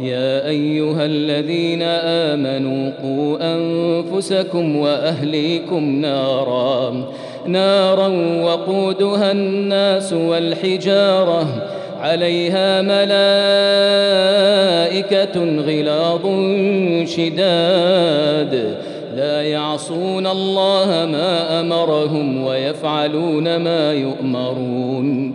يا أيها الذين آمنوا قوا أنفسكم وأهليكم نارا. نارا وقودها الناس والحجارة. عليها ملائكة غلاظ شداد. لا يعصون الله ما أمرهم ويفعلون ما يؤمرون.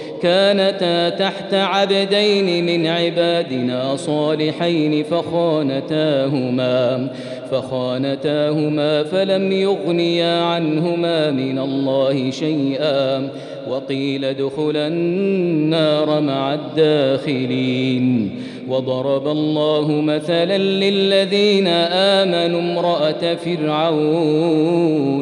كانتا تحت عبدين من عبادنا صالحين فخانتاهما فخانتاهما فلم يغنيا عنهما من الله شيئا وقيل ادخلا النار مع الداخلين. وضرب الله مثلا للذين آمنوا امرأة فرعون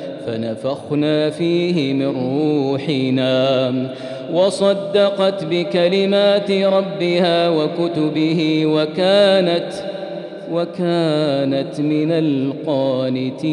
فنفخنا فيه من روحنا وصدقت بكلمات ربها وكتبه وكانت وكانت من القانتين.